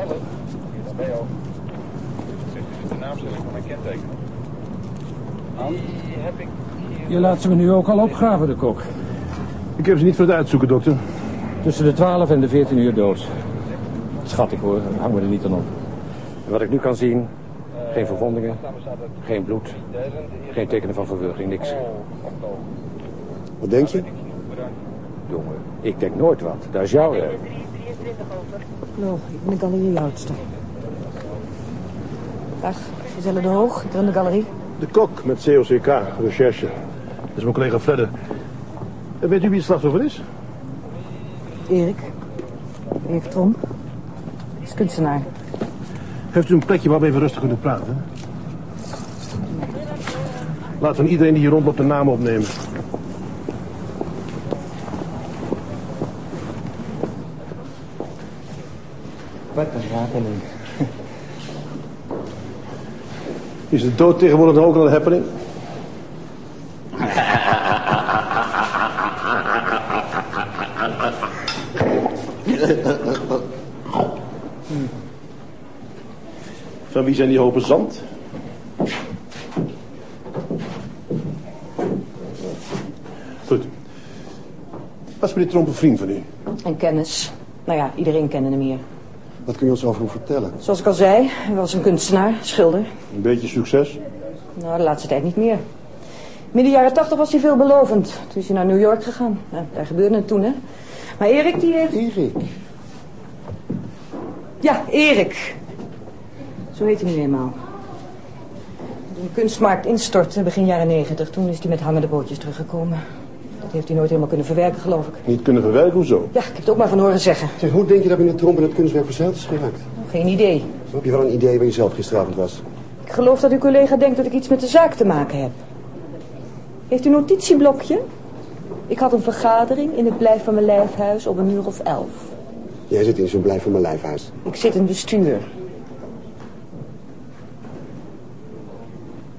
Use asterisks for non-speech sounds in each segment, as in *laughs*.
Hallo, hier. Zegt u de naamstelling van mijn kenteken? Die heb ik hier... Je laat ze me nu ook al opgraven, de kok. Ik heb ze niet voor het uitzoeken, dokter. Tussen de 12 en de 14 uur dood. Schat ik hoor, hang me er niet aan op. En wat ik nu kan zien, geen verwondingen, geen bloed, geen tekenen van verwurging, niks. Wat denk je? Jongen, ik denk nooit wat. Dat is jouw werk. Nou, ik ben de galerie oudste. Dag, Giselle de Hoog, ik run de galerie. De kok met COCK, recherche. Dat is mijn collega Fredde. En Weet u wie het slachtoffer is? Erik. Erik Tromp. Is kunstenaar. Heeft u een plekje waar we even rustig kunnen praten? Laten we iedereen die hier rondloopt de naam opnemen. Een rateling. *laughs* Is de dood tegenwoordig ook al een happening? *laughs* Van wie zijn die hopen zand? Goed. Was meneer Tromp een vriend van u? En kennis. Nou ja, iedereen kende hem hier. Wat kun je ons over hem vertellen? Zoals ik al zei, hij was een kunstenaar, schilder. Een beetje succes? Nou, de laatste tijd niet meer. Midden jaren tachtig was hij veelbelovend. Toen is hij naar New York gegaan. Ja, daar gebeurde het toen, hè. Maar Erik, die heeft... Erik. Ja, Erik. Zo heet hij nu eenmaal. Toen de kunstmarkt instortte begin jaren negentig... toen is hij met hangende bootjes teruggekomen. Dat heeft hij nooit helemaal kunnen verwerken, geloof ik. Niet kunnen verwerken, hoezo? Ja, ik heb het ook maar van horen zeggen. Zeg, hoe denk je dat meneer Tromp in het kunstwerk verzeild is geraakt? Geen idee. Heb je wel een idee waar je zelf gisteravond was? Ik geloof dat uw collega denkt dat ik iets met de zaak te maken heb. Heeft u een notitieblokje? Ik had een vergadering in het Blijf van mijn Lijfhuis op een uur of elf. Jij zit in zo'n blijf van mijn lijfhuis. Ik zit in het bestuur.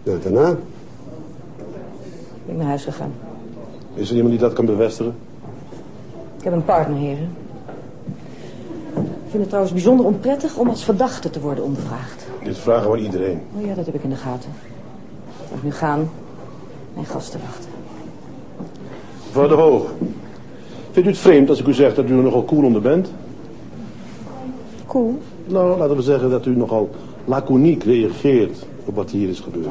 Nou, daarna? Ben ik naar huis gegaan. Is er iemand die dat kan bevestigen? Ik heb een partner, heren. Ik vind het trouwens bijzonder onprettig om als verdachte te worden ondervraagd. Dit vragen gewoon iedereen. Oh ja, dat heb ik in de gaten. Mag nu gaan. Mijn gasten wachten. Mevrouw de Hoog. Vindt u het vreemd als ik u zeg dat u er nogal cool onder bent? Cool. Nou, laten we zeggen dat u nogal laconiek reageert op wat hier is gebeurd.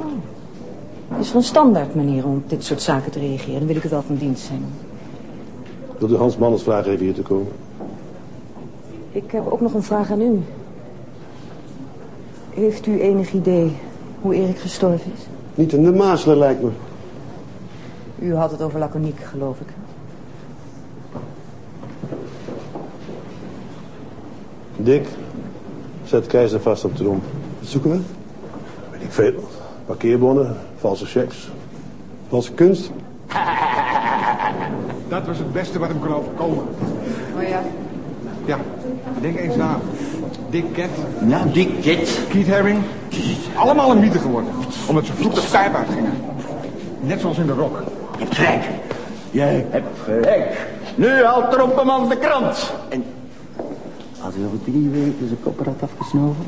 Is er een standaard manier om op dit soort zaken te reageren? Dan wil ik u wel van dienst zijn. Wilt u Hans Manners vragen even hier te komen? Ik heb ook nog een vraag aan u. Heeft u enig idee hoe Erik gestorven is? Niet in de mazelen, lijkt me. U had het over laconiek, geloof ik. Dick, zet Keizer vast op de romp. Wat zoeken we? Weet ik veel. Parkeerbonnen, valse checks. Valse kunst? *laughs* Dat was het beste wat hem kon overkomen. Oh ja? Ja, denk eens na. Dick Cat, Nou, dik dit. Keith Haring. Allemaal een mythe geworden. Omdat ze vroeg de pijp uitgingen. Net zoals in de rock. Je hebt gelijk. Jij hebt gelijk. Nu haalt Trompeman de krant. En als hij over drie weken zijn kopper had afgesnoven,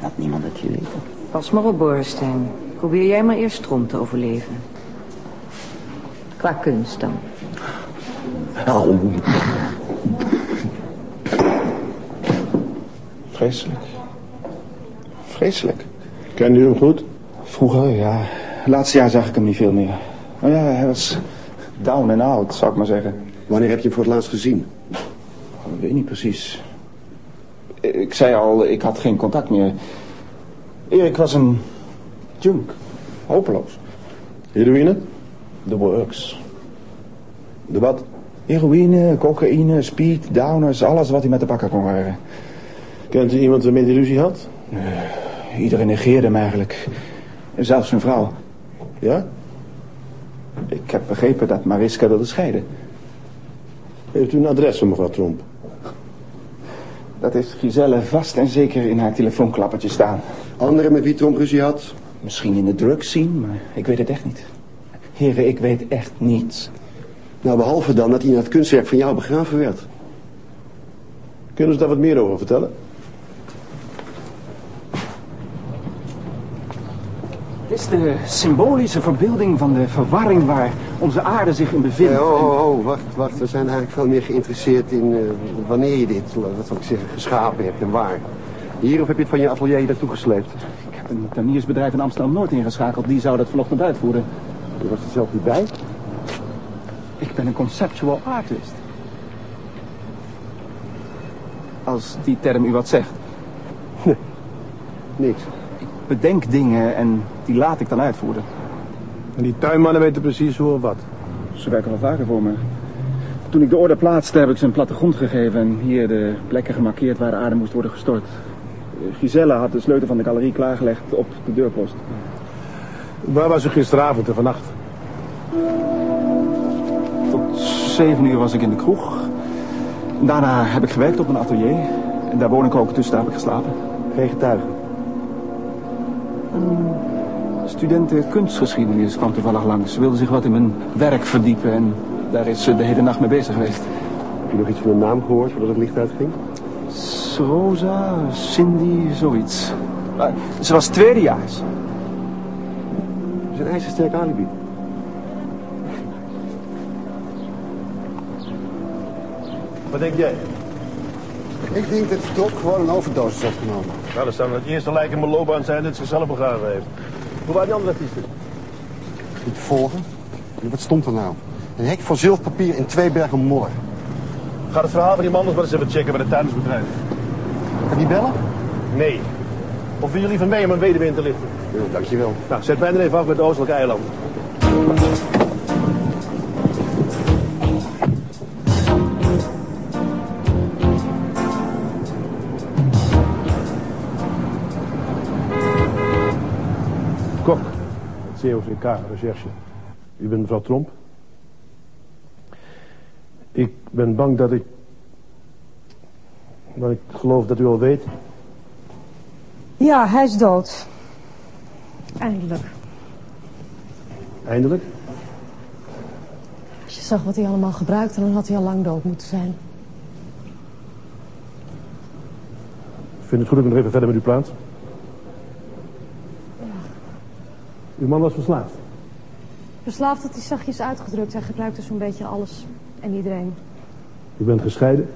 had niemand het geweten. Pas maar op, Borenstein. Probeer jij maar eerst Tromp te overleven. Qua kunst dan. Au. Vreselijk. Vreselijk. Kent u hem goed? Vroeger, ja. Laatste jaar zag ik hem niet veel meer. Maar ja, hij was down en out, zou ik maar zeggen. Wanneer heb je hem voor het laatst gezien? Ik weet niet precies. Ik zei al, ik had geen contact meer. Erik was een junk. Hopeloos. Heroïne? The works. De wat? Heroïne, cocaïne, speed, downers, alles wat hij met de bakken kon krijgen. Kent u iemand waarmee hij ruzie had? Iedereen negeerde hem eigenlijk. Zelfs zijn vrouw. Ja? Ik heb begrepen dat Mariska wilde scheiden. Heeft u een adres van mevrouw Tromp? Dat heeft Giselle vast en zeker in haar telefoonklappertje staan. Anderen met wie Tromp ruzie had? Misschien in de drugs zien, maar ik weet het echt niet. Heren, ik weet echt niets. Nou, behalve dan dat hij in het kunstwerk van jou begraven werd. Kunnen ze daar wat meer over vertellen? Het is de symbolische verbeelding van de verwarring waar onze aarde zich in bevindt. Oh, oh, wacht, wacht. We zijn eigenlijk veel meer geïnteresseerd in eh, wanneer je dit, wat zal ik zeggen, geschapen hebt en waar. Hier of heb je het van je atelier naartoe gesleept? Een tuiniersbedrijf in Amsterdam-Noord ingeschakeld. Die zou dat vanochtend uitvoeren. Je was er zelf niet bij? Ik ben een conceptual artist. Als die term u wat zegt. Niks. Ik bedenk dingen en die laat ik dan uitvoeren. En die tuinmannen weten precies hoe of wat. Ze werken wel vaker voor me. Toen ik de orde plaatste heb ik ze een plattegrond gegeven... en hier de plekken gemarkeerd waar de aarde moest worden gestort. Giselle had de sleutel van de galerie klaargelegd op de deurpost. Waar was u gisteravond en vannacht? Tot zeven uur was ik in de kroeg. Daarna heb ik gewerkt op een atelier. En daar woon ik ook, dus daar heb ik geslapen. Geen getuigen. Studenten kunstgeschiedenis kwam toevallig langs. Ze wilde zich wat in mijn werk verdiepen en daar is ze de hele nacht mee bezig geweest. Heb je nog iets van de naam gehoord voordat het licht uitging? Rosa, Cindy, zoiets. Maar ze was tweedejaars. Dat is een ijzersterk alibi. Wat denk jij? Ik denk dat Doc gewoon een overdosis heeft genomen. Nou, dat zou het eerste lijk in mijn loopbaan zijn dat zichzelf begraven heeft. Hoe waren die andere artiesten? Niet volgen? En wat stond er nou? Een hek van zilverpapier in twee bergen modder. Ga het verhaal van die man nog maar eens even checken bij het tuinersbedrijf. Kan die bellen? Nee. Of wil je liever mee om een weduwe in te lichten? Ja, dankjewel. Nou, zet mij dan even af met de Oostelijke eilanden. Kok, het COCK, recherche. U bent mevrouw Tromp? Ik ben bang dat ik... Maar ik geloof dat u al weet. Ja, hij is dood. Eindelijk. Eindelijk? Als je zag wat hij allemaal gebruikte, dan had hij al lang dood moeten zijn. Ik vind het goed dat ik nog even verder met u praat. Uw man was verslaafd. Verslaafd had hij zachtjes uitgedrukt. Hij gebruikte zo'n beetje alles en iedereen. U bent gescheiden.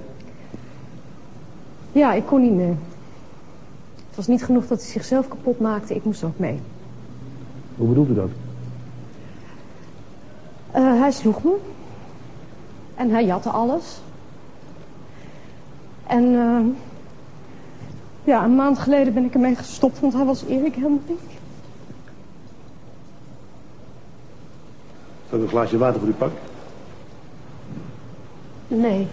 Ja, ik kon niet meer. Het was niet genoeg dat hij zichzelf kapot maakte. Ik moest ook mee. Hoe bedoelt u dat? Eh, hij sloeg me. En hij jatte alles. En eh, ja, een maand geleden ben ik ermee gestopt, want hij was Erik Hendrik. Zal ik een glaasje water voor u pakken? Nee.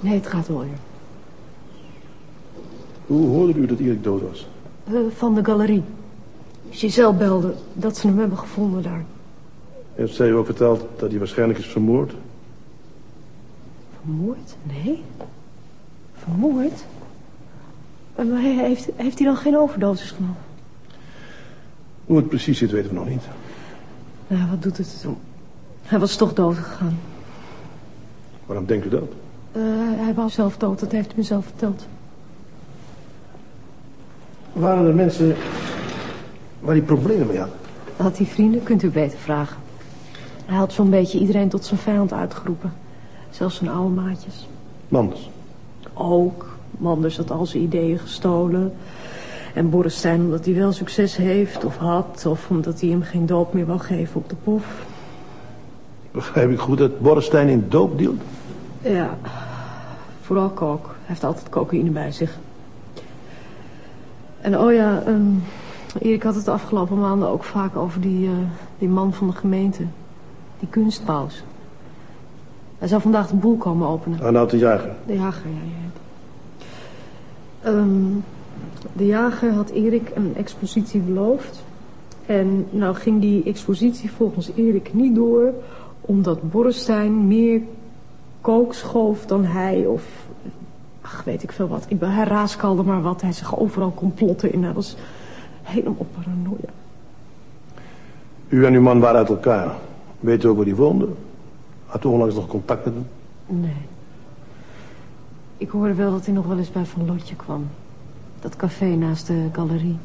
Nee, het gaat wel weer. Hoe hoorde u dat Erik dood was? Eh, van de galerie. Giselle belde dat ze hem hebben gevonden daar. Heeft zij u ook verteld dat hij waarschijnlijk is vermoord? Vermoord? Nee. Vermoord? Eh, Maar hij- heeft, heeft hij dan geen overdosis genomen? Hoe het precies zit weten we nog niet. Nou, wat doet het toe? Hij was toch dood gegaan. Waarom denkt u dat? Eh, hij was zelf dood, dat heeft hij me zelf verteld. Waren er mensen waar hij problemen mee had? Had hij vrienden? Kunt u beter vragen. Hij had zo'n beetje iedereen tot zijn vijand uitgeroepen. Zelfs zijn oude maatjes. Manders. Ook. Manders had al zijn ideeën gestolen. En Borrestein omdat hij wel succes heeft of had... of omdat hij hem geen doop meer wou geven op de pof. Begrijp ik goed dat Borrestein in doop dealt? Ja, vooral kook. Hij heeft altijd cocaïne bij zich. En oh ja, ehm, Erik had het de afgelopen maanden ook vaak over die, eh, die man van de gemeente. Die kunstpaus. Hij zou vandaag de boel komen openen. Arnoud de Jager. De jager, ja. ja. Ehm, de jager had Erik een expositie beloofd. En nou ging die expositie volgens Erik niet door... omdat Borrestein meer kook schoof dan hij of... Ach, weet ik veel wat. Ik ben, hij raaskalde maar wat. Hij zag overal complotten in. Hij was helemaal paranoia. U en uw man waren uit elkaar. Weet u ook waar hij woonde? Had u onlangs nog contact met hem? Nee. Ik hoorde wel dat hij nog wel eens bij Van Lotje kwam. Dat café naast de galerie.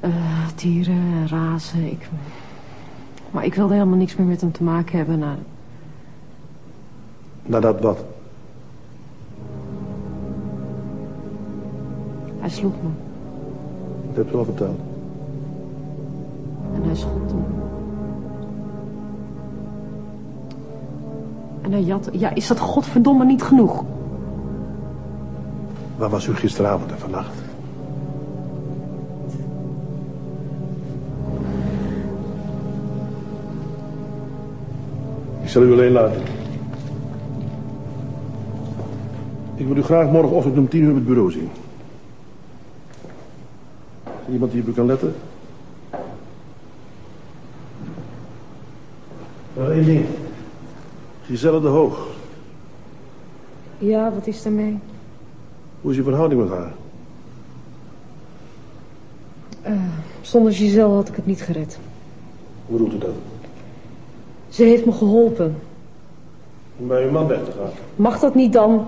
Eh, dieren, razen, ik... Maar ik wilde helemaal niks meer met hem te maken hebben. Nou, Nadat wat? Hij sloeg me Dat heb je al verteld. en hij schopte me. En hij jat... Ja, is dat godverdomme niet genoeg? Waar was u gisteravond en vannacht? Ik zal u alleen laten. Ik wil u graag morgenochtend om tien uur op het bureau zien. Iemand die op u kan letten? Nog één ding. Giselle de Hoog. Ja, wat is daarmee? Hoe is uw verhouding met haar? Eh, zonder Giselle had ik het niet gered. Hoe bedoelt u dat? Ze heeft me geholpen. Om bij uw man weg te gaan. Mag dat niet dan?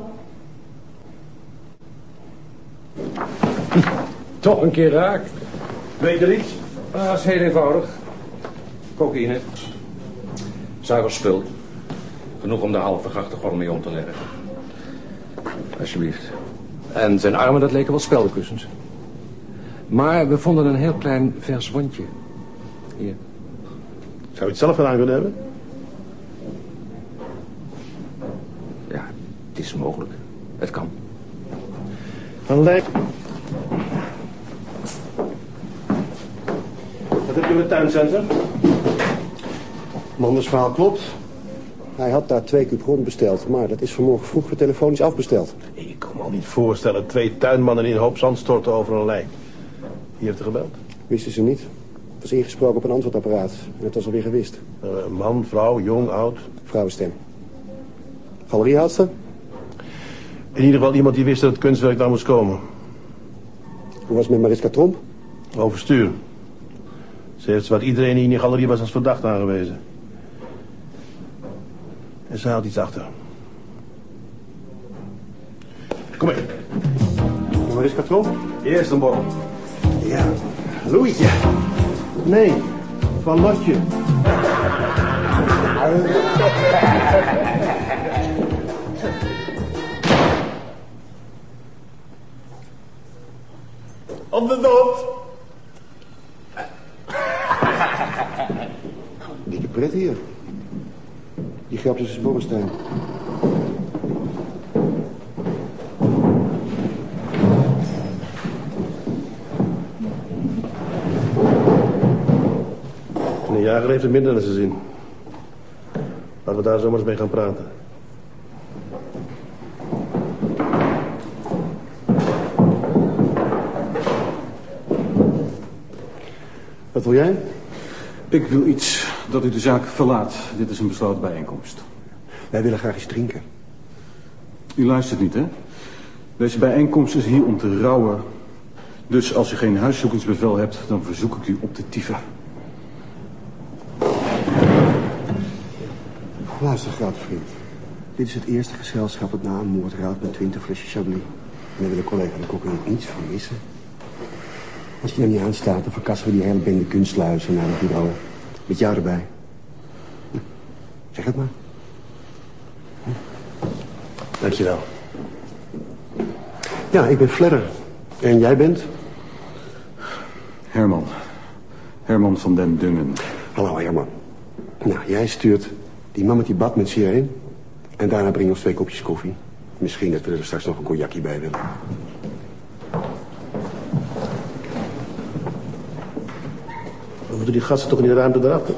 Toch een keer raak. Weet je er iets? Ah, dat is heel eenvoudig. Cocaïne. Zuiver spul. Genoeg om de halve grachtengordel mee om te leggen. Alsjeblieft. En zijn armen, dat leken wel speldenkussens. Maar we vonden een heel klein vers wondje. Hier. Zou u het zelf gedaan kunnen hebben? Ja, het is mogelijk. Het kan. Een lijk. Heb je met tuincentrum? Manders verhaal klopt. Hij had daar twee kuub grond besteld, maar dat is vanmorgen vroeg telefonisch afbesteld. Ik kan me al niet voorstellen. Twee tuinmannen in een hoop zand storten over een lijk. Wie heeft er gebeld? Wisten ze niet. Het was ingesproken op een antwoordapparaat. En het was alweer gewist. Eh, Een man, vrouw, jong, oud. Vrouwenstem. Galeriehoudster? In ieder geval iemand die wist dat het kunstwerk daar moest komen. Hoe was het met Mariska Tromp? Overstuur. Ze heeft wat iedereen die in die galerie was als verdacht aangewezen. En ze houdt iets achter. Kom mee. Mariska Tromp? Eerst een borrel. Ja. Louietje. Nee, van Lotje. Op de dood. Pret hier. Die grapjes is Borrestein. Een jager heeft het minder naar zijn zin. Laten we daar zomaar eens mee gaan praten. Wat wil jij? Ik wil iets dat u de zaak verlaat. Dit is een besloten bijeenkomst. Wij willen graag eens drinken. U luistert niet, hè? Deze bijeenkomst is hier om te rouwen. Dus als u geen huiszoekingsbevel hebt, dan verzoek ik u op te tieven. Luister, grote vriend. Dit is het eerste gezelschap dat na een moord raadt met 20 flesjes Chablis. En daar wil een collega de kok er niets van missen. Als je er niet aanstaat, dan verkassen we die hele bende kunstluizen naar het bureau. Met jou erbij. Zeg het maar. Dankjewel. Ja, ik ben Fledder. En jij bent? Herman. Herman van den Dungen. Hallo, Herman. Nou, jij stuurt die man met die badmuts hierheen. En daarna breng je ons twee kopjes koffie. Misschien dat we er straks nog een cognacje bij willen. Moeten die gasten toch in de ruimte daarachter?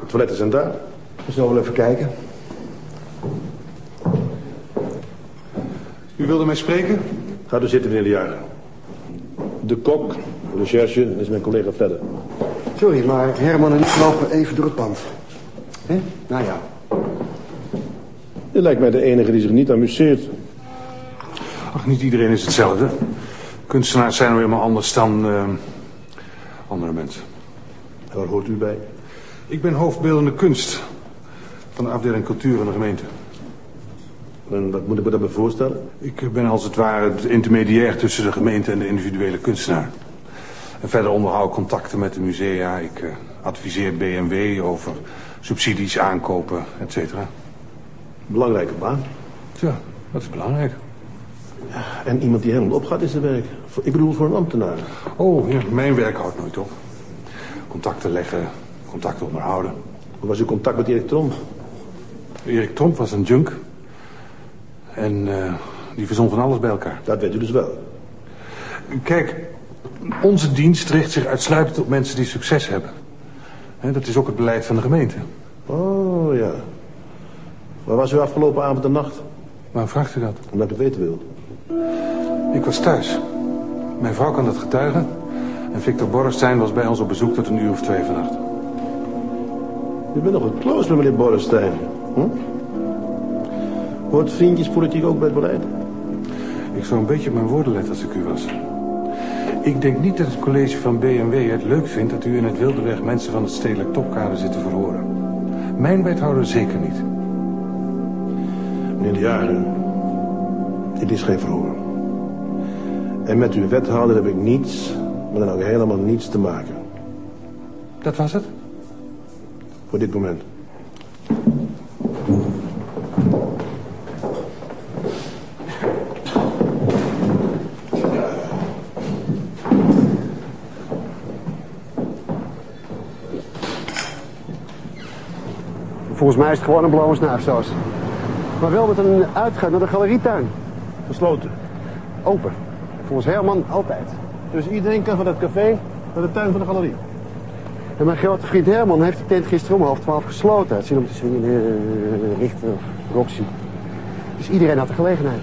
De toiletten zijn daar. We zullen wel even kijken. U wilde mij spreken? Ga dus zitten, meneer de Jager. De kok, de recherche, is mijn collega verder. Sorry, maar Herman en ik lopen even door het pand. Hè? Nou ja. Je lijkt mij de enige die zich niet amuseert. Ach, niet iedereen is hetzelfde. Kunstenaars zijn nou helemaal anders dan eh. Hoort u bij? Ik ben hoofdbeeldende kunst van de afdeling cultuur van de gemeente. En wat moet ik me daarbij voorstellen? Ik ben als het ware het intermediair tussen de gemeente en de individuele kunstenaar. En verder onderhoud ik contacten met de musea. Ik eh, adviseer BMW over subsidies, aankopen, et cetera. Belangrijke baan. Tja, dat is belangrijk. En iemand die helemaal opgaat is zijn werk. Ik bedoel voor een ambtenaar. Oh, ja, mijn werk houdt nooit op. Contacten leggen, contacten onderhouden. Hoe was uw contact met Erik Tromp? Erik Tromp was een junk. En eh, die verzon van alles bij elkaar. Dat weet u dus wel. Kijk, onze dienst richt zich uitsluitend op mensen die succes hebben. Hè, dat is ook het beleid van de gemeente. Oh, ja. Waar was u afgelopen avond en nacht? Waarom vraagt u dat? Omdat ik het weten wil. Ik was thuis. Mijn vrouw kan dat getuigen. En Victor Borrestein was bij ons op bezoek tot een uur of twee vannacht. U bent nog wat close met meneer Borrestein. Hm? Hoort vriendjespolitiek ook bij het beleid? Ik zou een beetje op mijn woorden letten als ik u was. Ik denk niet dat het college van BMW het leuk vindt dat u in het wilde weg mensen van het stedelijk topkader zit te verhoren. Mijn wethouder zeker niet. Meneer de Jager, dit is geen verhoor. En met uw wethouder heb ik niets, maar dan ook helemaal niets te maken. Dat was het? Voor dit moment. Volgens mij is het gewoon een blauwe snaapsaus. Maar wel met een uitgang naar de galerietuin. Gesloten. Open. Volgens Herman altijd. Dus iedereen kan van het café naar de tuin van de galerie. En mijn grote vriend Herman heeft de tent gisteren om half twaalf gesloten. Het zin om te zwingen, eh, Richter of Roxy. Dus iedereen had de gelegenheid.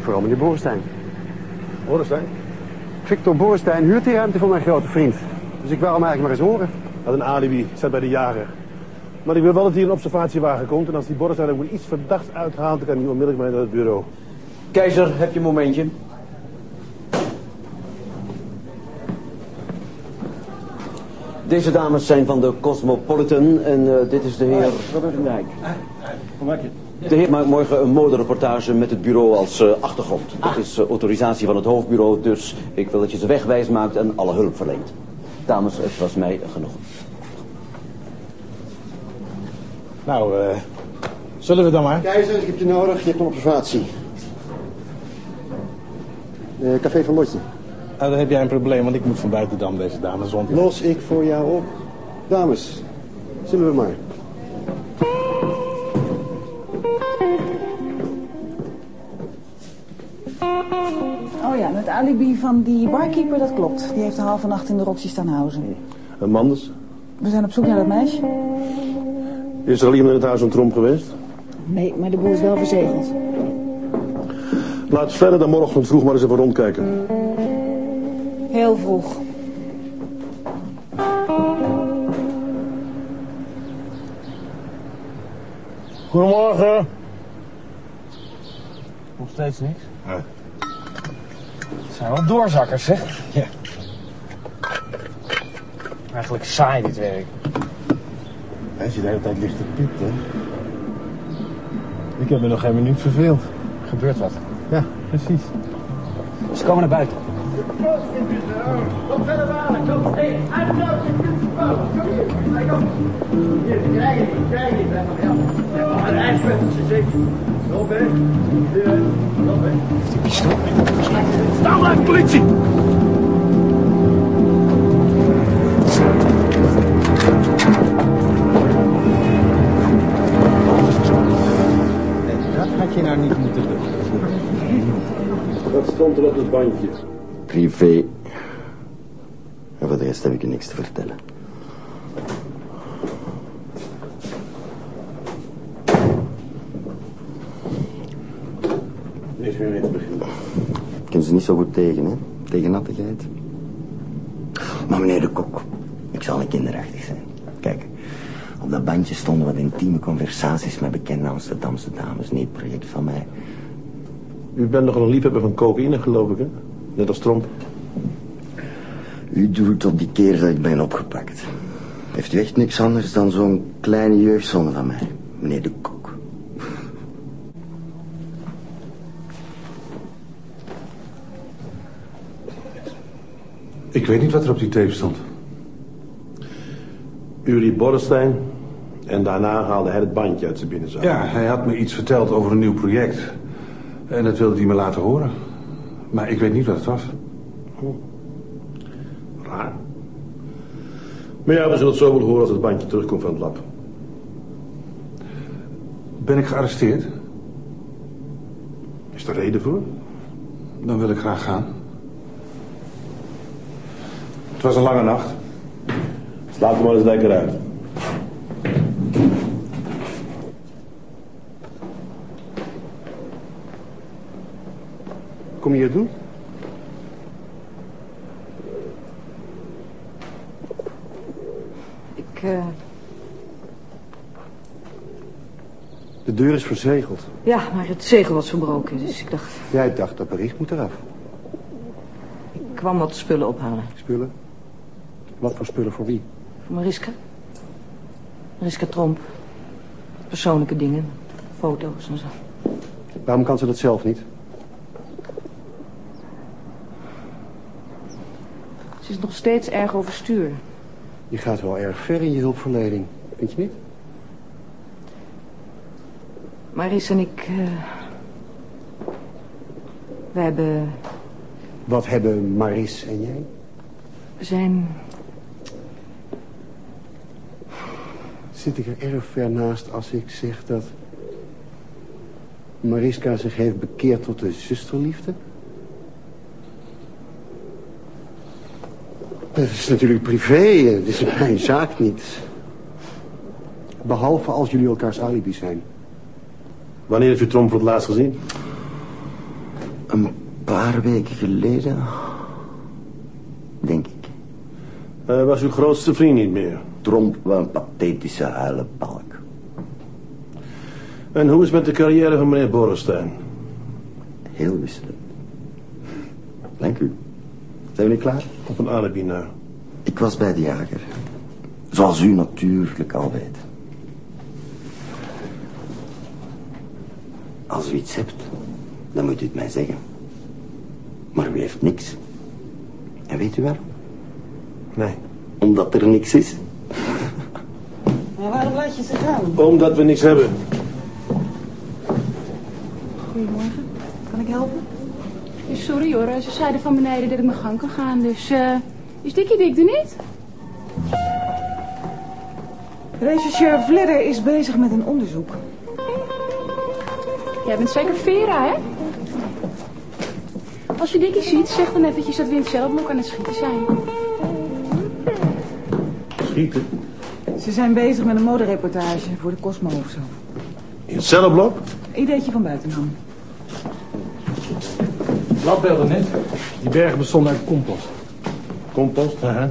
Vooral meneer Borenstein. Borrestein? Victor Borenstein huurt die ruimte van mijn grote vriend. Dus ik wou hem eigenlijk maar eens horen. Had een alibi, staat bij de jager. Maar ik wil wel dat hier een observatiewagen komt. En als die Borrestein ook iets verdachts uithaalt, dan kan hij onmiddellijk mee naar het bureau. Keizer, heb je een momentje? Deze dames zijn van de Cosmopolitan en eh, dit is de heer... Robert van Dijk. De heer maakt morgen een modereportage met het bureau als eh, achtergrond. Dat is eh, autorisatie van het hoofdbureau, dus ik wil dat je ze wegwijs maakt en alle hulp verleent. Dames, het was mij genoeg. Nou, eh, zullen we dan maar? Keizer, ik heb je nodig. Je hebt een observatie. Eh, Café van Lotje. Nou, dan heb jij een probleem, want ik moet van Buitendam deze dames rond. Los ik voor jou op. Dames, zullen we maar. Oh ja, het alibi van die barkeeper, dat klopt. Die heeft de halve nacht in de Roxy staan houden. En Manders? We zijn op zoek naar dat meisje. Is er al iemand in het huis van Tromp geweest? Nee, maar de boel is wel verzegeld. Laat verder dan morgen vroeg maar eens even rondkijken. Heel vroeg. Goedemorgen. Nog steeds niks? Nee. Het zijn wel doorzakkers, hè? Ja. Eigenlijk saai, dit werk. Als je de hele tijd ligt te piepen. Ik heb me nog geen minuut verveeld. Gebeurt wat. Ja, precies. Ze komen naar buiten. Staan blijven, politie! Dat had je nou niet moeten doen. Wat stond er op het bandje? Privé. En voor de rest heb ik je niks te vertellen. Meer mee te beginnen. Ik ken ze niet zo goed tegen, hè? Tegen nattigheid. Maar meneer de Kok, ik zal niet kinderachtig zijn. Kijk, op dat bandje stonden wat intieme conversaties met bekende Amsterdamse dames. Niet het project van mij. U bent nogal een liefhebber van cocaïne, geloof ik, hè? Net als Tromp. U doet op die keer dat ik ben opgepakt. Heeft u echt niks anders dan zo'n kleine jeugdzonde van mij, meneer de Kok? Ik weet niet wat er op die tape stond. Uri Borrestein. En daarna haalde hij het bandje uit zijn binnenzak. Ja, hij had me iets verteld over een nieuw project. En dat wilde hij me laten horen. Maar ik weet niet wat het was. Raar. Maar ja, we zullen het zo wel horen als het bandje terugkomt van het lab. Ben ik gearresteerd? Is er reden voor? Dan wil ik graag gaan. Het was een lange nacht. Slaap er maar eens lekker uit. Je? Ik, eh, De deur is verzegeld. ja, maar het zegel was verbroken, dus ik dacht, Jij dacht dat bericht moet eraf. ik kwam wat spullen ophalen. Spullen? Wat voor spullen voor wie? Voor Mariska. Mariska Tromp. Persoonlijke dingen. Foto's en zo. Waarom kan ze dat zelf niet? Ze is nog steeds erg overstuur. Je gaat wel erg ver in je hulpverlening. Vind je niet? Maris en ik... eh, we hebben... Wat hebben Maris en jij? We zijn... Zit ik er erg ver naast als ik zeg dat... Mariska zich heeft bekeerd tot de zusterliefde? Dat is natuurlijk privé. Het is mijn zaak niet. Behalve als jullie elkaars alibi zijn. Wanneer heeft u Tromp voor het laatst gezien? Een paar weken geleden, denk ik. Hij was uw grootste vriend niet meer. Tromp wel een pathetische huilenbalk. En hoe is het met de carrière van meneer Borrestein? Heel wisselend. Dank u. Zijn we nu klaar? Op een alibi na. Ik was bij de jager. Zoals u natuurlijk al weet. Als u iets hebt, dan moet u het mij zeggen. Maar u heeft niks. En weet u waarom? Nee. Omdat er niks is. Maar waarom laat je ze gaan? Omdat we niks hebben. Goedemorgen. Kan ik helpen? Sorry hoor, ze zeiden van beneden dat ik mijn gang kan gaan, dus eh is Dikkie Dik er niet? Regisseur Vledder is bezig met een onderzoek. Jij bent zeker Vera, hè? Als je Dikkie ziet, zeg dan eventjes dat we in het celblok aan het schieten zijn. Schieten? Ze zijn bezig met een modereportage voor de Cosmo of zo. In het cellenblok? Ideetje van buitenam. Labbeelden net. Die bergen bestonden uit compost. Compost? Aha.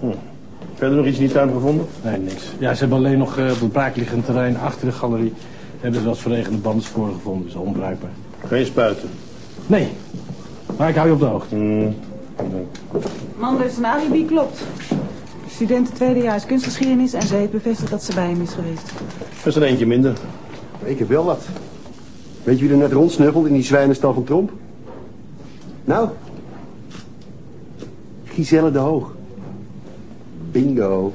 Hm. Verder nog iets in die tuin gevonden? Nee, niks. Ja, ze hebben alleen nog eh, op het braakliggend terrein achter de galerie... hebben ze wat verregende bandensporen gevonden, dus onbruikbaar. Geen spuiten? Nee, maar ik hou je op de hoogte. Man, dus een alibi klopt. Studenten tweedejaars kunstgeschiedenis en ze heeft bevestigd dat ze bij hem is geweest. Dat is er eentje minder. Ik heb wel wat. Weet je wie er net rondsnuffelt in die zwijnenstal van Tromp? Nou? Giselle de Hoog. Bingo.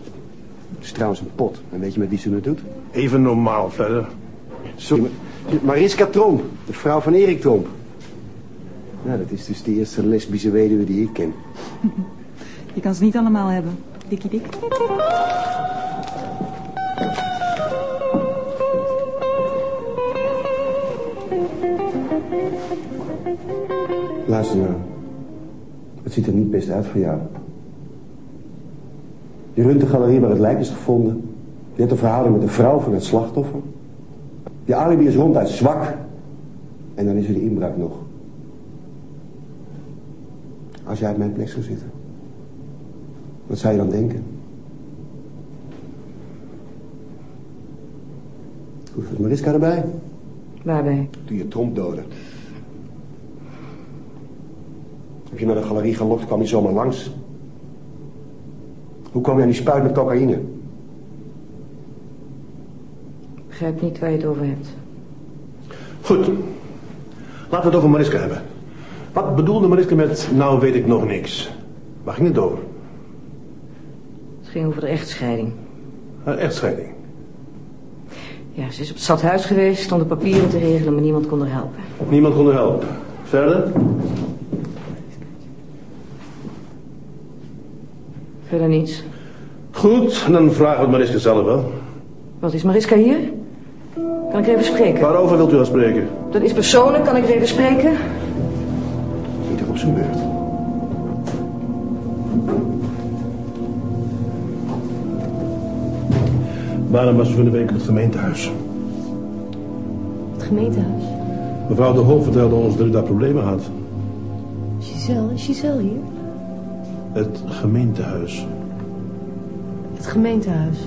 Het is trouwens een pot. En weet je met wie ze het doet? Even normaal verder. Sorry, Mariska Tromp. De vrouw van Erik Tromp. Nou, dat is dus de eerste lesbische weduwe die ik ken. *laughs* Je kan ze niet allemaal hebben. Dikkie dik. Luister nou. Het ziet er niet best uit voor jou. Je runt de galerie waar het lijk is gevonden. Je hebt een verhouding met de vrouw van het slachtoffer. Je alibi is ronduit zwak. En dan is er de inbraak nog. Als jij op mijn plek zou zitten. Wat zou je dan denken? Goed, is Mariska erbij? Waarbij? Toen je Tromp doodde. Heb je naar de galerie gelokt, kwam hij zomaar langs. Hoe kwam je aan die spuit met cocaïne? Ik begrijp niet waar je het over hebt. Goed. Laten we het over Mariska hebben. Wat bedoelde Mariska met nou weet ik nog niks? Waar ging het over? Het ging over de echtscheiding. Haar echtscheiding. Ja, ze is op het stadhuis geweest, stonden papieren te regelen, maar niemand kon haar helpen. Niemand kon haar helpen. Verder? Verder niets. Goed, dan vragen we Mariska zelf wel. Wat is Mariska hier? Kan ik even spreken? Waarover wilt u al spreken? Dat is persoonlijk, kan ik er even spreken? Ieder op zijn beurt. Waarom was u van de week in het gemeentehuis? Het gemeentehuis. Mevrouw de Hoop vertelde ons dat u daar problemen had. Giselle, is Giselle hier? Het gemeentehuis. Het gemeentehuis.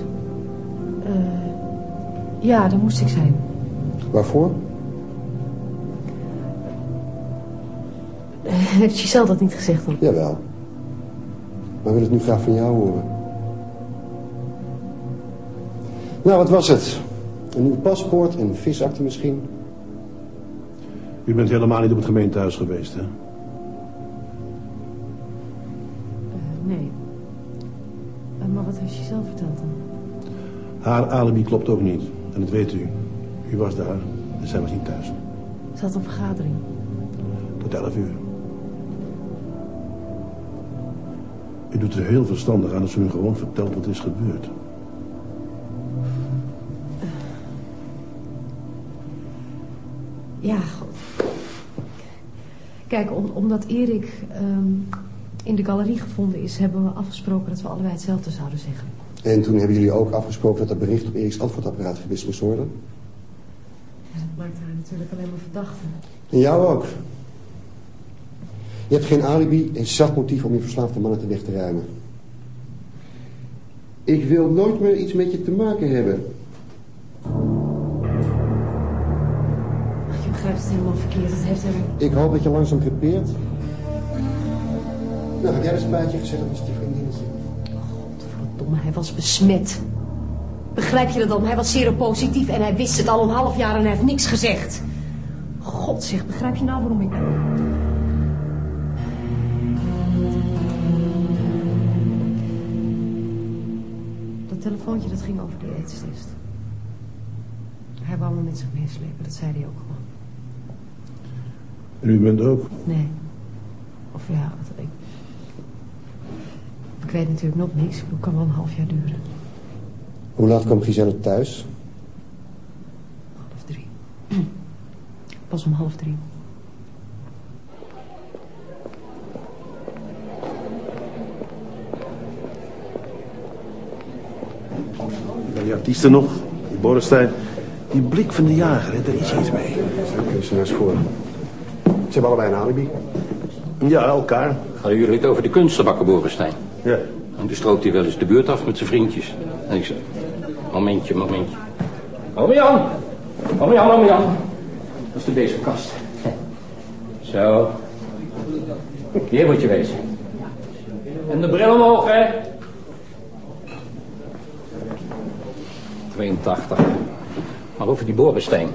Eh, ja, daar moest ik zijn. Waarvoor? *laughs* Heeft Giselle dat niet gezegd dan? Jawel. Maar wil het nu graag van jou horen. Nou, wat was het? Een nieuw paspoort, een visakte misschien? U bent helemaal niet op het gemeentehuis geweest, hè? Verteld dan? Haar alibi klopt ook niet. En dat weet u. U was daar en zij was niet thuis. Ze had een vergadering. Tot 11 uur. U doet er heel verstandig aan als u gewoon vertelt wat is gebeurd. Ja, god. Kijk, om- omdat Erik ehm, in de galerie gevonden is... hebben we afgesproken dat we allebei hetzelfde zouden zeggen. En toen hebben jullie ook afgesproken dat het bericht op Eriks antwoordapparaat gewist moest worden? Ja, dat maakt haar natuurlijk alleen maar verdachte. En jou ook. Je hebt geen alibi en zat motief om je verslaafde mannen te weg te ruimen. Ik wil nooit meer iets met je te maken hebben. Ach, je begrijpt het helemaal verkeerd. Het heeft er... Ik hoop dat je langzaam crepeert. Nou, heb jij een spuitje gezet of was het je hij was besmet. Begrijp je dat dan? Hij was seropositief en hij wist het al een half jaar en hij heeft niks gezegd. God zeg, begrijp je nou waarom ik... Dat telefoontje, dat ging over die aidstest. Hij wou me met zich meeslepen, dat zei hij ook gewoon. En u bent ook. Nee. Of ja, ik... Ik weet natuurlijk nog niks. Het kan wel een half jaar duren. Hoe laat kwam Giselle thuis? Half drie. *clears throat* Pas om half drie. Ja, die artiesten nog. Die Borrestein. Die blik van de jager, hè, daar is iets mee. Oké, ze eens voor. Ze hebben allebei een alibi. Ja, elkaar. Hadden jullie het over de kunstenbakker Borenstein? Ja. En die strookt hij wel eens de buurt af met zijn vriendjes. En ik zei, momentje, momentje. Ome Jan! Ome Jan, ome Jan. Dat is de bezemkast. *laughs* Zo. Hier moet je wezen. En de bril omhoog, hè? 82. Maar over die Borenstein.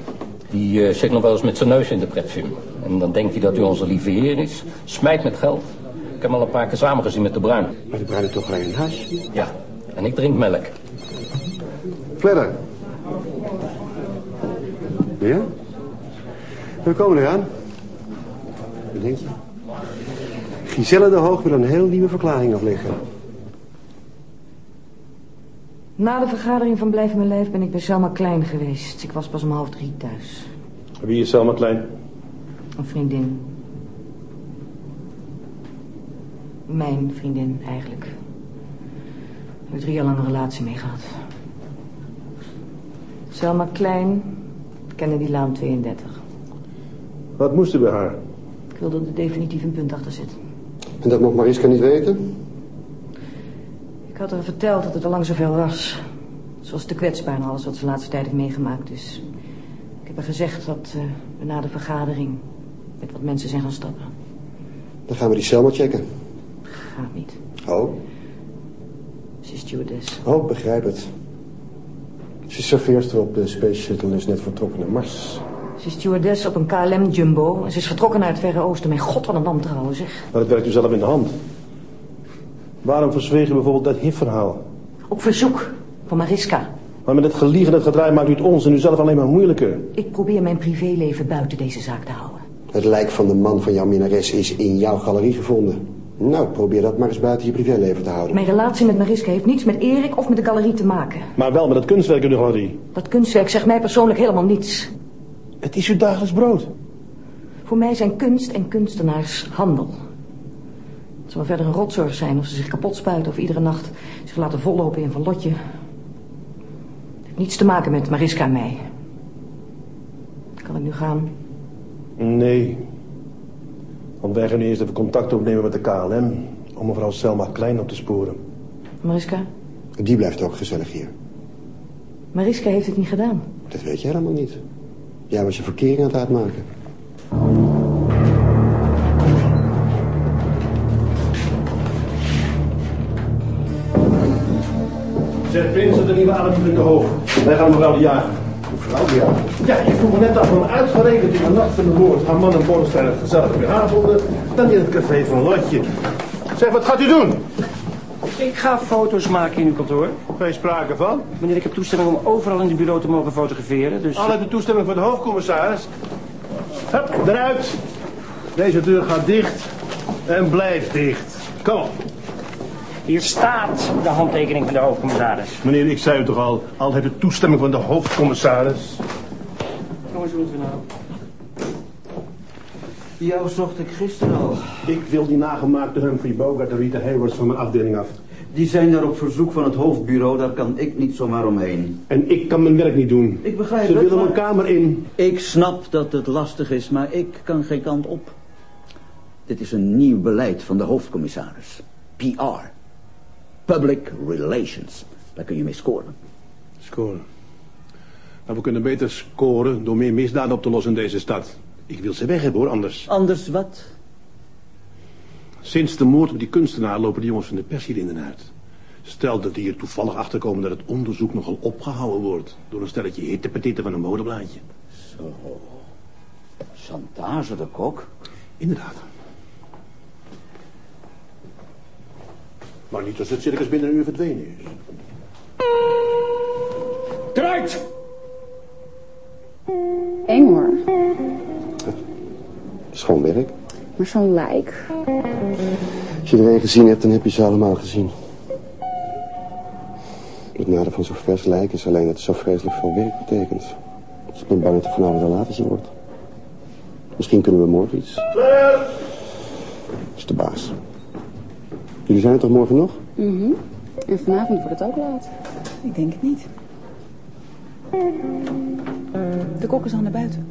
Die eh, zit nog wel eens met zijn neus in de pretfilm. En dan denkt hij dat hij onze lieve heer is. Smijt met geld. Ik heb hem al een paar keer samen gezien met de Bruin. Maar die bruine toch alleen een hash? Ja, en ik drink melk. Fledder. Ja? We komen eraan. Wat denk je? Giselle de Hoog wil een heel nieuwe verklaring afleggen. Na de vergadering van Blijf Mijn Lijf ben ik bij Selma Klein geweest. Ik was pas om half drie thuis. Wie is Selma Klein? Een vriendin. Mijn vriendin, eigenlijk. Ik heb er drie jaar lang een relatie mee gehad. Selma Klein, Kennedy Laan 32. Wat moest u bij haar? Ik wilde er definitief een punt achter zetten. En dat mocht Mariska niet weten? Ik had haar verteld dat het al lang zover was. Ze was te kwetsbaar en alles wat ze de laatste tijd heeft meegemaakt. Dus ik heb haar gezegd dat eh, we na de vergadering met wat mensen zijn gaan stappen. Dan gaan we die cel maar checken. Gaat niet. Oh, Ze is stewardess. oh, begrijp het. Ze serveert er op de Space Shuttle en is net vertrokken naar Mars. Ze is stewardess op een KLM Jumbo. En ze is vertrokken naar het Verre Oosten. Mijn god, wat een land trouwen zeg. Maar dat werkt u zelf in de hand. Waarom verzweeg u bijvoorbeeld dat HIV-verhaal? Op verzoek van Mariska. Maar met het geliegen en het gedraai maakt u het ons en u zelf alleen maar moeilijker. Ik probeer mijn privéleven buiten deze zaak te houden. Het lijk van de man van jouw minnares is in jouw galerie gevonden. Nou, probeer dat maar eens buiten je privéleven te houden. Mijn relatie met Mariska heeft niets met Erik of met de galerie te maken. Maar wel met het kunstwerk in de galerie. Dat kunstwerk zegt mij persoonlijk helemaal niets. Het is uw dagelijks brood. Voor mij zijn kunst en kunstenaars handel. Het zal verder een rotzorg zijn of ze zich kapot spuiten of iedere nacht zich laten vollopen in van Lotje. Het heeft niets te maken met Mariska en mij. Kan ik nu gaan? Nee. Want wij gaan nu eerst even contact opnemen met de KLM... om mevrouw Selma Klein op te sporen. Mariska? Die blijft ook gezellig hier. Mariska heeft het niet gedaan. Dat weet jij helemaal niet. Jij was je verkering aan het uitmaken. Zet Prins de nieuwe ademdruk hoog. Wij gaan mevrouw de jagen. De? Ja, je vroeg me net af van uitgerekend in de nacht van de moord... haar man en Bornstein het gezellig weer avonden... dan in het café van Lotje. Zeg, wat gaat u doen? Ik ga foto's maken in uw kantoor. Geen sprake van. Meneer, ik heb toestemming om overal in het bureau te mogen fotograferen, dus... Al de toestemming van de hoofdcommissaris. Hup, eruit. Deze deur gaat dicht en blijft dicht. Kom op. Hier staat de handtekening van de hoofdcommissaris. Meneer, ik zei u toch al, al heeft de toestemming van de hoofdcommissaris. Jongens, hoe moeten we nou? Jou zocht ik gisteren al. Ik wil die nagemaakte Humphrey Bogart en Rita Hayworth van mijn afdeling af. Die zijn daar op verzoek van het hoofdbureau, daar kan ik niet zomaar omheen. En ik kan mijn werk niet doen. Ik begrijp Ze het, willen maar- mijn kamer in. Ik snap dat het lastig is, maar ik kan geen kant op. Dit is een nieuw beleid van de hoofdcommissaris. PR. Public Relations. Daar kun je mee scoren. Scoren. Nou, we kunnen beter scoren door meer misdaden op te lossen in deze stad. Ik wil ze weg hebben hoor, anders. Anders wat? Sinds de moord op die kunstenaar lopen de jongens van de pers hier in en uit. Stel dat die hier toevallig achterkomen dat het onderzoek nogal opgehouden wordt... door een stelletje hittepetitten van een modeblaadje. Zo. Chantage de kok? Inderdaad. Maar niet als het circus binnen een uur verdwenen is. Eruit! Eng hoor. Schoon werk. Maar zo'n lijk. Als je er een gezien hebt, dan heb je ze allemaal gezien. Het nadeel van zo'n vers lijk is alleen dat het zo vreselijk veel werk betekent. Dus ik ben bang dat er vanavond een latertje wordt. Misschien kunnen we morgen iets. Dat is de baas. Jullie zijn er toch morgen nog? Mhm. En vanavond wordt het ook laat. Ik denk het niet. De kok is al naar buiten.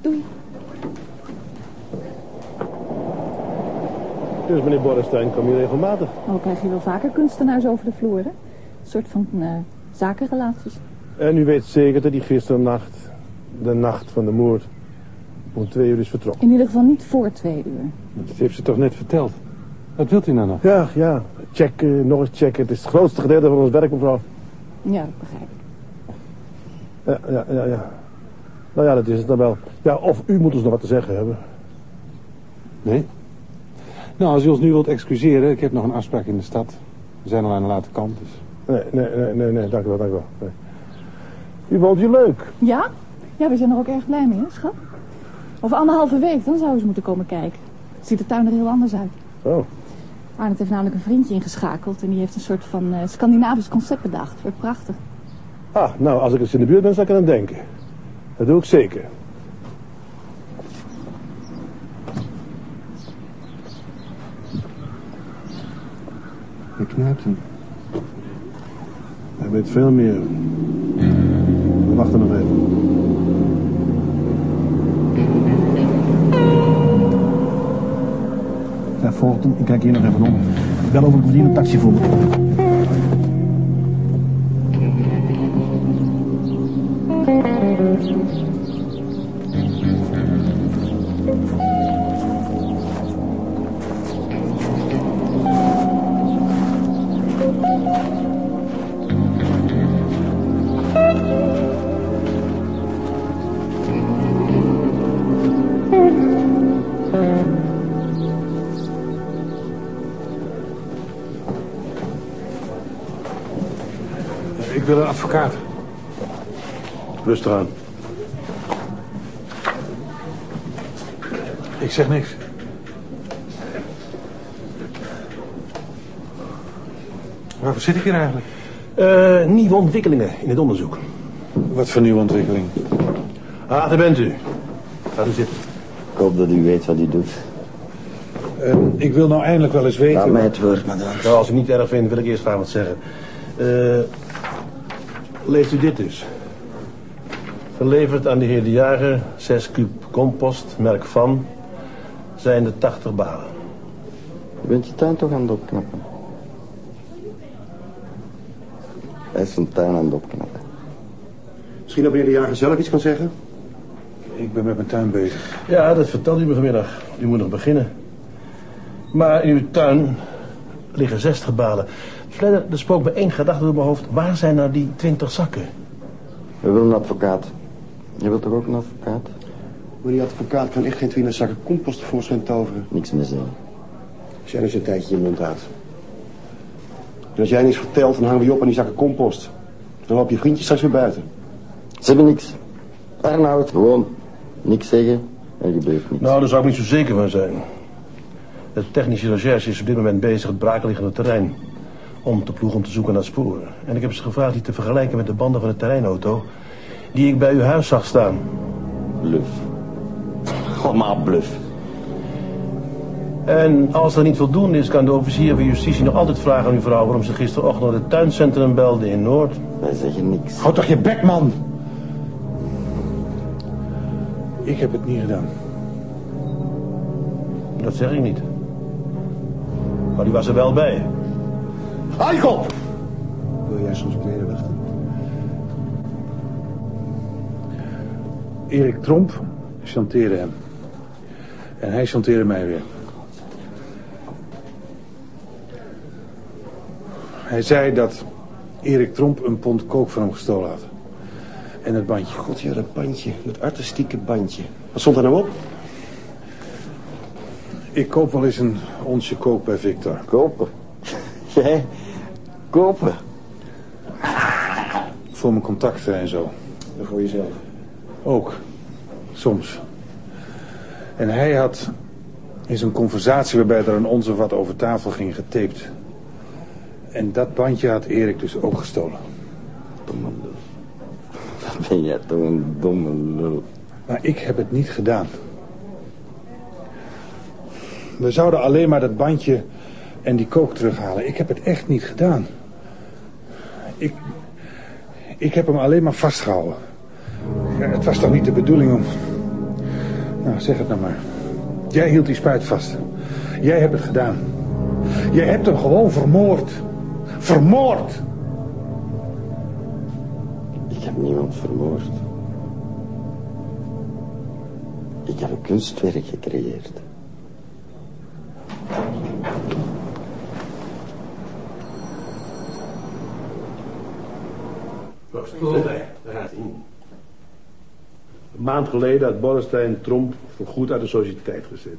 Doei. Dus meneer Borrestein, kom je regelmatig? Oh, krijg je wel vaker kunstenaars over de vloer, hè? Een soort van eh, zakenrelaties. En u weet zeker dat die gisteren nacht, de nacht van de moord, om twee uur is vertrokken. In ieder geval niet voor twee uur. Dat heeft ze toch net verteld. Wat wilt u nou nog? Ja, ja. Checken, nog eens checken. Het is het grootste gedeelte van ons werk, mevrouw. Ja, dat begrijp ik. Ja, ja, ja, ja. Nou ja, dat is het dan wel. Ja, of u moet ons nog wat te zeggen hebben. Nee? Nou, als u ons nu wilt excuseren, ik heb nog een afspraak in de stad. We zijn al aan de late kant, dus... Nee, nee, nee, nee, nee dank u wel, dank u wel. Nee. U vond je leuk? Ja? Ja, we zijn er ook erg blij mee, hè, schat? Over anderhalve week, dan zouden ze moeten komen kijken. Ziet de tuin er heel anders uit. Oh. Arndt heeft namelijk een vriendje ingeschakeld... en die heeft een soort van eh, Scandinavisch concept bedacht. Het wordt prachtig. Ah, nou, als ik eens in de buurt ben, zal ik aan denken. Dat doe ik zeker. Hij knijpt hem. Hij weet veel meer. We wachten nog even. Forten. Ik kijk hier nog even om. Wel over een een taxi voor. Advocaat. Rustig aan. Ik zeg niks. Waarvoor zit ik hier eigenlijk? Eh, nieuwe ontwikkelingen in het onderzoek. Wat voor nieuwe ontwikkeling? Ah, daar bent u. Gaat u zitten. Ik hoop dat u weet wat u doet. Eh, ik wil nou eindelijk wel eens weten... Laat mij het woord, madame. Nou, als u het niet erg vindt, wil ik eerst graag wat zeggen. Eh, leest u dit dus. Geleverd aan de heer De Jager, 6 kuub compost, merk van, zijn de 80 balen. Je bent je tuin toch aan het opknappen? Hij is zijn tuin aan het opknappen. Misschien dat meneer de jager zelf iets kan zeggen? Ik ben met mijn tuin bezig. Ja, dat vertelde u me vanmiddag. U moet nog beginnen. Maar in uw tuin liggen 60 balen. Fledder, er spook me één gedachte door mijn hoofd. Waar zijn nou die 20 zakken? We willen een advocaat. Je wilt toch ook een advocaat? Maar die advocaat kan echt geen 20 zakken compost tevoorschijn toveren. Niks meer zeggen. Als jij dus een tijdje je mond houdt. En als jij niks vertelt, dan hangen we je op aan die zakken compost. Dan loop je vriendjes straks weer buiten. Ze hebben niks. Arnoud, gewoon niks zeggen en gebeurt niks. Nou, daar zou ik niet zo zeker van zijn. De technische recherche is op dit moment bezig het braakliggende terrein om te ploegen om te zoeken naar sporen. En ik heb ze gevraagd die te vergelijken met de banden van de terreinauto die ik bij uw huis zag staan. Bluff. Allemaal bluff. En als dat niet voldoende is, kan de officier van justitie nog altijd vragen aan uw vrouw waarom ze gisterochtend naar het tuincentrum belde in Noord. Wij zeggen niks. Houd toch je bek, man! Ik heb het niet gedaan. Dat zeg ik niet. Maar die was er wel bij. Eichel! Wil jij soms beneden wachten? Erik Tromp chanteerde hem. En hij chanteerde mij weer. Hij zei dat Erik Tromp een pond kook van hem gestolen had. En het bandje. God, ja, dat bandje. Dat artistieke bandje. Wat stond er nou op? Ik koop wel eens een onsje kook bij Victor. Kopen? *laughs* Jij? Kopen? Voor mijn contacten en zo. En voor jezelf? Ook. Soms. En hij had in zo'n conversatie waarbij er een of wat over tafel ging getaped. En dat bandje had Erik dus ook gestolen. Domme lul. Dat ben jij toch een domme lul. Maar ik heb het niet gedaan. We zouden alleen maar dat bandje en die kook terughalen. Ik heb het echt niet gedaan. Ik, ik heb hem alleen maar vastgehouden. Ja, het was toch niet de bedoeling om... Nou, zeg het nou maar. Jij hield die spuit vast. Jij hebt het gedaan. Jij hebt hem gewoon vermoord. Vermoord! Ik heb niemand vermoord. Ik heb een kunstwerk gecreëerd. Daar gaat hij. Een maand geleden had Borrestein Tromp voorgoed uit de sociëteit gezet.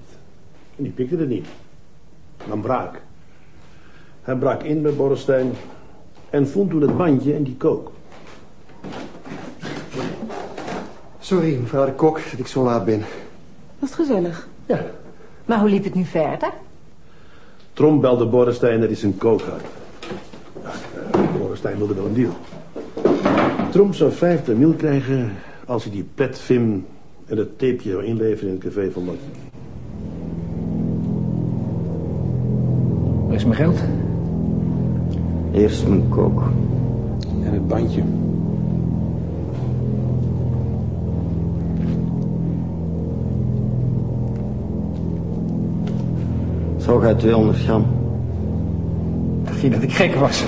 En die pikte het niet. Dan braak. Hij brak in bij Borrestein en vond toen het bandje en die kook. Sorry, mevrouw de kok, dat ik zo laat ben. Was het gezellig? Ja. Maar hoe liep het nu verder? Tromp belde Borrestein dat hij zijn kook had. Ja, eh, Borrestein wilde wel een deal. Tromp zou 50 mil krijgen als hij die pet, Vim en het tapeje zou inleveren in het café van Lotte. Waar is mijn geld? Eerst mijn kook. En het bandje. Zo gaat 200 gram. Dacht je dat ik gek was?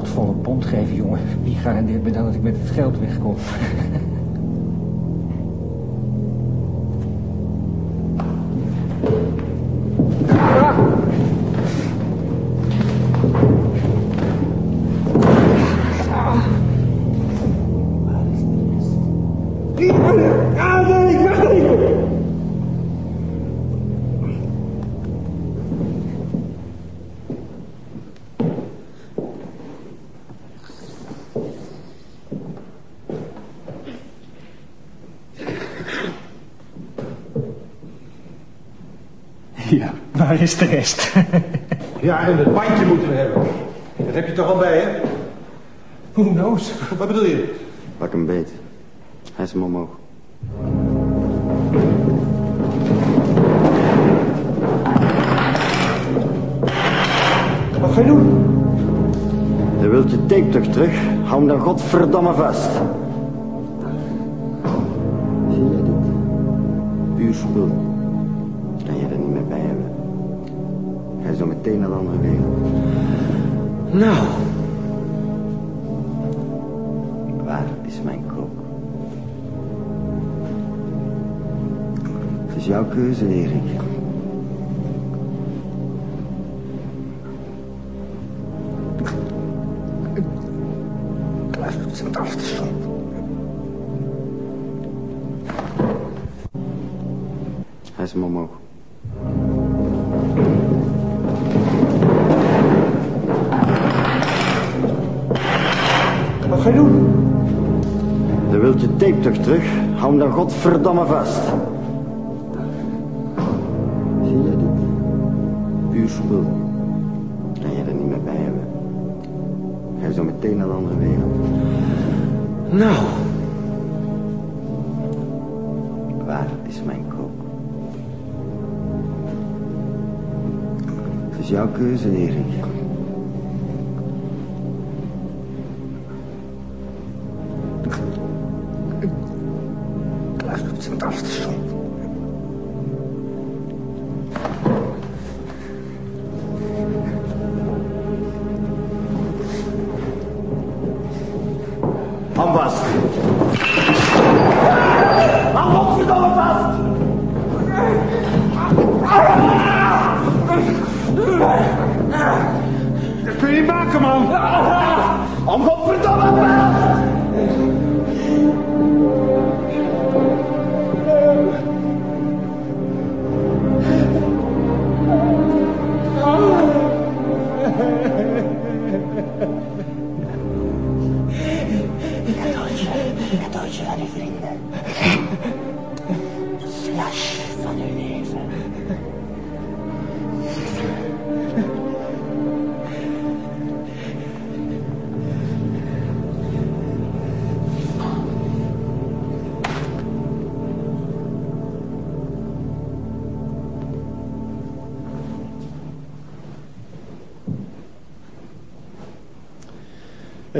Als ik jou het volle pond geef, jongen, wie garandeert me dan dat ik met het geld wegkom? Waar is de rest? *laughs* Ja, en het bandje moeten we hebben. Dat heb je toch al bij, hè? Who knows? Wat bedoel je? Pak hem beet. Hij is hem omhoog. Wat ga je doen? Je wilt je tape toch terug? Hou hem dan godverdamme vast. Nou. Waar is mijn kook? Het is jouw keuze, Erik. Hij is hem omhoog. Doen? Je wilt je tape toch terug? Hou hem dan godverdamme vast. Zie jij dit? Puur spul. Kan je er niet meer bij hebben. Ga je zo meteen naar een andere wereld. Nou. Waar is mijn kook? Het is jouw keuze, Erik.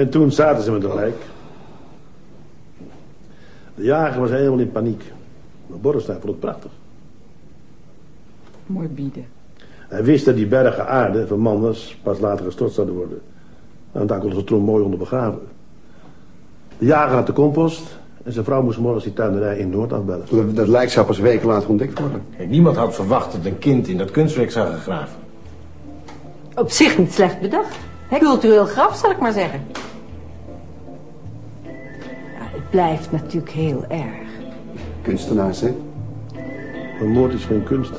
En toen zaten ze met een lijk. De jager was helemaal in paniek. Maar Borrestein vond het prachtig. Morbide. Hij wist dat die bergen aarde van Manders pas later gestort zouden worden. En daar kon ze toen mooi onder begraven. De jager had de compost en zijn vrouw moest morgens die tuinderij in Noord afbellen. Dat, dat lijk zou pas weken later ontdekt worden. niemand had verwacht dat een kind in dat kunstwerk zou gegraven. Op zich niet slecht bedacht. Cultureel graf, zal ik maar zeggen. Blijft natuurlijk heel erg. Kunstenaars, hè? Een moord is geen kunst.